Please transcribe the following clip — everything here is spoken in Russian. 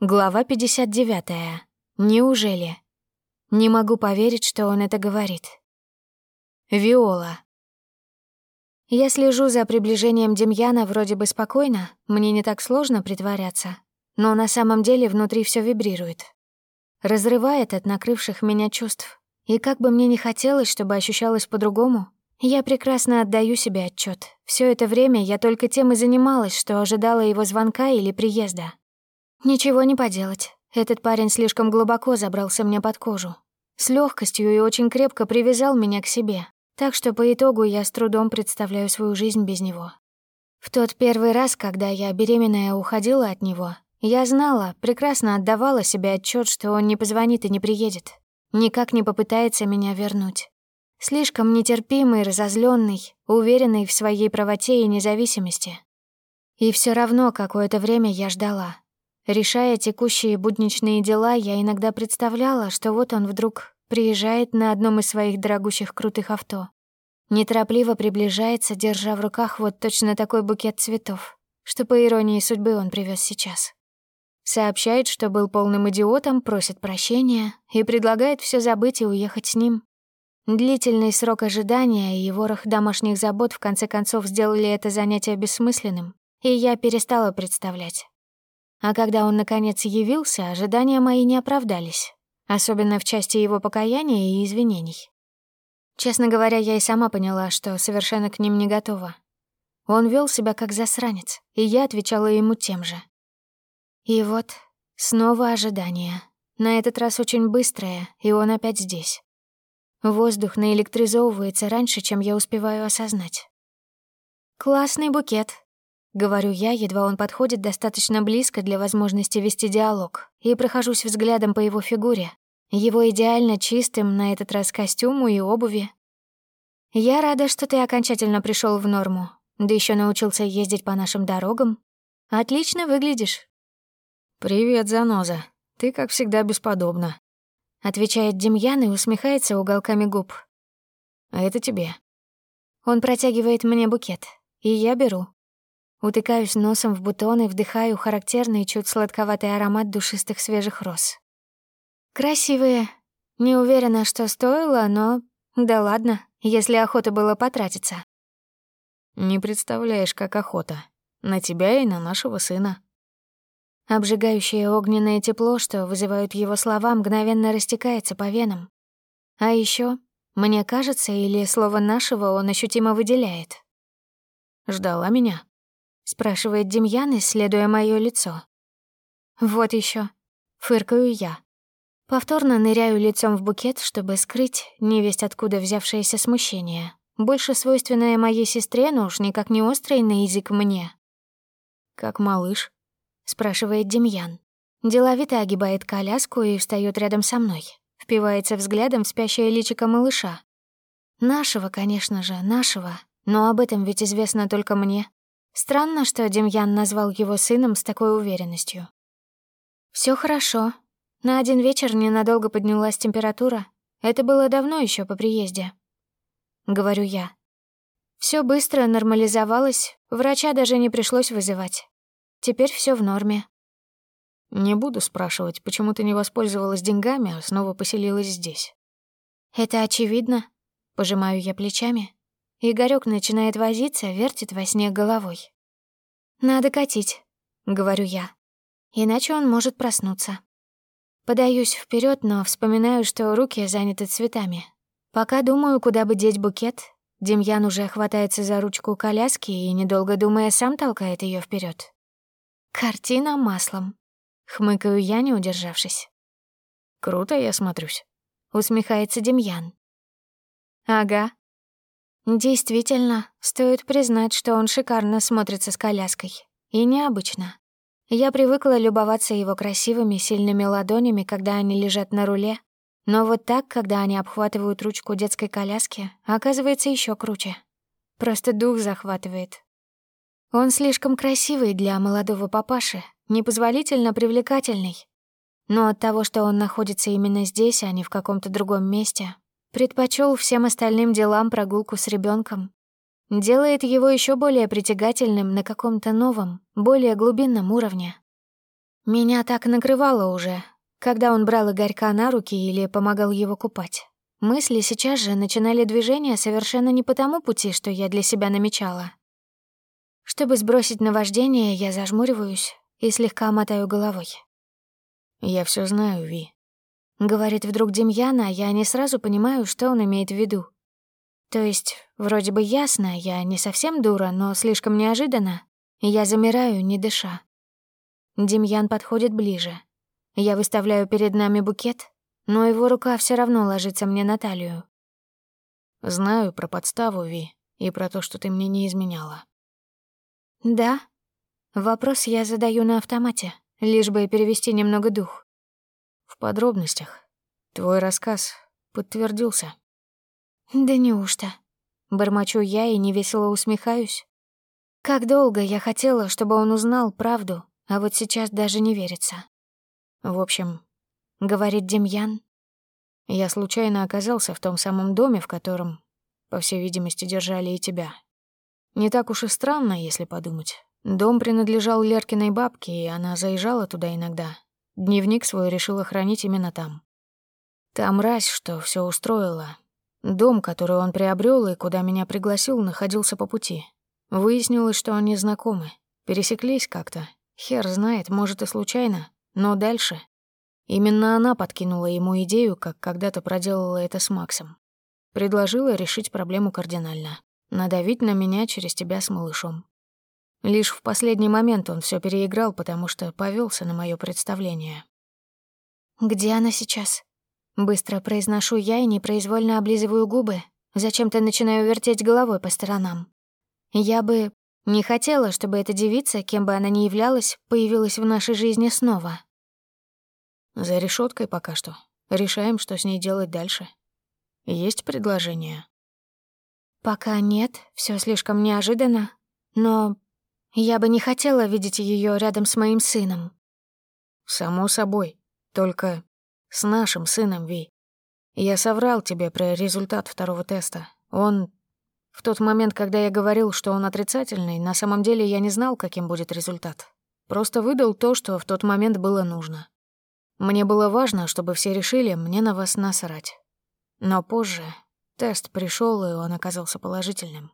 Глава 59. Неужели? Не могу поверить, что он это говорит. Виола. Я слежу за приближением Демьяна вроде бы спокойно, мне не так сложно притворяться, но на самом деле внутри все вибрирует. Разрывает от накрывших меня чувств. И как бы мне ни хотелось, чтобы ощущалось по-другому, я прекрасно отдаю себе отчет. Все это время я только тем и занималась, что ожидала его звонка или приезда. Ничего не поделать. Этот парень слишком глубоко забрался мне под кожу. С легкостью и очень крепко привязал меня к себе. Так что по итогу я с трудом представляю свою жизнь без него. В тот первый раз, когда я беременная уходила от него, я знала, прекрасно отдавала себе отчет, что он не позвонит и не приедет. Никак не попытается меня вернуть. Слишком нетерпимый, разозленный, уверенный в своей правоте и независимости. И все равно какое-то время я ждала, Решая текущие будничные дела, я иногда представляла, что вот он вдруг приезжает на одном из своих дорогущих крутых авто. Неторопливо приближается, держа в руках вот точно такой букет цветов, что, по иронии судьбы, он привез сейчас. Сообщает, что был полным идиотом, просит прощения и предлагает все забыть и уехать с ним. Длительный срок ожидания и ворох домашних забот в конце концов сделали это занятие бессмысленным, и я перестала представлять, а когда он наконец явился, ожидания мои не оправдались, особенно в части его покаяния и извинений. Честно говоря, я и сама поняла, что совершенно к ним не готова. Он вел себя как засранец, и я отвечала ему тем же. И вот снова ожидание. На этот раз очень быстрое, и он опять здесь. Воздух наэлектризовывается раньше, чем я успеваю осознать. «Классный букет», Говорю я, едва он подходит достаточно близко для возможности вести диалог, и прохожусь взглядом по его фигуре, его идеально чистым на этот раз костюму и обуви. Я рада, что ты окончательно пришел в норму, да еще научился ездить по нашим дорогам. Отлично выглядишь. «Привет, заноза. Ты, как всегда, бесподобна», — отвечает Демьян и усмехается уголками губ. «А это тебе». Он протягивает мне букет, и я беру. Утыкаюсь носом в бутоны, вдыхаю характерный чуть сладковатый аромат душистых свежих роз. Красивые. Не уверена, что стоило, но... Да ладно, если охота было потратиться. Не представляешь, как охота. На тебя и на нашего сына. Обжигающее огненное тепло, что вызывают его слова, мгновенно растекается по венам. А еще, мне кажется, или слово «нашего» он ощутимо выделяет. Ждала меня? Спрашивает Демьян, исследуя моё лицо. Вот еще, фыркаю я. Повторно ныряю лицом в букет, чтобы скрыть невесть откуда взявшееся смущение, больше свойственное моей сестре, но уж никак не острый на язык мне. «Как малыш?» — спрашивает Демьян. Деловито огибает коляску и встает рядом со мной, впивается взглядом в спящее личико малыша. Нашего, конечно же, нашего, но об этом ведь известно только мне. Странно, что Демьян назвал его сыном с такой уверенностью. Все хорошо. На один вечер ненадолго поднялась температура. Это было давно еще по приезде. Говорю я. Все быстро нормализовалось, врача даже не пришлось вызывать. Теперь все в норме. Не буду спрашивать, почему ты не воспользовалась деньгами, а снова поселилась здесь. Это очевидно. Пожимаю я плечами. Игорёк начинает возиться, вертит во сне головой. «Надо катить», — говорю я. «Иначе он может проснуться». Подаюсь вперед, но вспоминаю, что руки заняты цветами. Пока думаю, куда бы деть букет, Демьян уже хватается за ручку коляски и, недолго думая, сам толкает ее вперед. Картина маслом. Хмыкаю я, не удержавшись. «Круто я смотрюсь», — усмехается Демьян. «Ага», Действительно, стоит признать, что он шикарно смотрится с коляской. И необычно. Я привыкла любоваться его красивыми, сильными ладонями, когда они лежат на руле. Но вот так, когда они обхватывают ручку детской коляски, оказывается еще круче. Просто дух захватывает. Он слишком красивый для молодого папаши, непозволительно привлекательный. Но от того, что он находится именно здесь, а не в каком-то другом месте, предпочел всем остальным делам прогулку с ребенком. Делает его еще более притягательным на каком-то новом, более глубинном уровне. Меня так накрывало уже, когда он брал Игорька на руки или помогал его купать. Мысли сейчас же начинали движение совершенно не по тому пути, что я для себя намечала. Чтобы сбросить наваждение, я зажмуриваюсь и слегка мотаю головой. «Я все знаю, Ви», — говорит вдруг Демьяна, а я не сразу понимаю, что он имеет в виду. То есть, вроде бы ясно, я не совсем дура, но слишком неожиданно. Я замираю, не дыша. Демьян подходит ближе. Я выставляю перед нами букет, но его рука все равно ложится мне на талию. «Знаю про подставу, Ви, и про то, что ты мне не изменяла». «Да?» Вопрос я задаю на автомате, лишь бы перевести немного дух. «В подробностях. Твой рассказ подтвердился». «Да неужто?» Бормочу я и невесело усмехаюсь. Как долго я хотела, чтобы он узнал правду, а вот сейчас даже не верится. В общем, — говорит Демьян. «Я случайно оказался в том самом доме, в котором, по всей видимости, держали и тебя. Не так уж и странно, если подумать. Дом принадлежал Леркиной бабке, и она заезжала туда иногда. Дневник свой решила хранить именно там. Та мразь, что все устроила. Дом, который он приобрел и куда меня пригласил, находился по пути. Выяснилось, что они знакомы. Пересеклись как-то. Хер знает, может и случайно. Но дальше Именно она подкинула ему идею, как когда-то проделала это с Максом. Предложила решить проблему кардинально. Надавить на меня через тебя с малышом. Лишь в последний момент он все переиграл, потому что повелся на мое представление. «Где она сейчас?» Быстро произношу я и непроизвольно облизываю губы. Зачем-то начинаю вертеть головой по сторонам. Я бы не хотела, чтобы эта девица, кем бы она ни являлась, появилась в нашей жизни снова. За решеткой пока что. Решаем, что с ней делать дальше. Есть предложение? Пока нет, все слишком неожиданно. Но я бы не хотела видеть ее рядом с моим сыном. Само собой. Только с нашим сыном, Ви. Я соврал тебе про результат второго теста. Он... В тот момент, когда я говорил, что он отрицательный, на самом деле я не знал, каким будет результат. Просто выдал то, что в тот момент было нужно. Мне было важно, чтобы все решили, мне на вас насрать. Но позже тест пришел, и он оказался положительным.